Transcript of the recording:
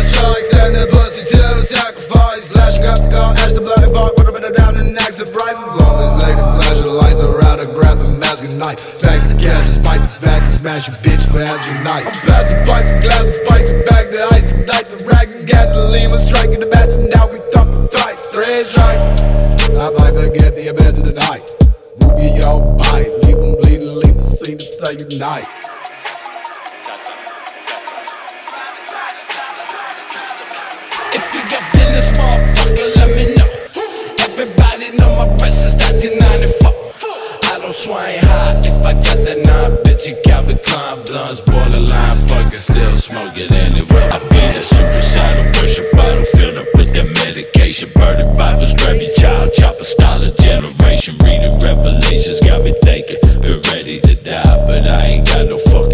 Strikes and the pussy to a sacrifice. Lashing up the gun, ash the bloody bark, put it down the next surprise. As long as they the pleasure lights are out, I grab the mask and knife. Smack the cat, despite the fact smash your bitch for asking nice. I'm passing pipes and glasses, the night. Your body, leave them bleeding, the say. If you got business, motherfucker, let me know. Everybody know my price is 1994. I don't swing high if I got that nine bitch. You Calvin Klein blunts, borderline fucking still smoke it anyway. Medication. Burning Bibles, grab your child, chopper style of generation. Reading revelations got me thinking, been ready to die, but I ain't got no fucking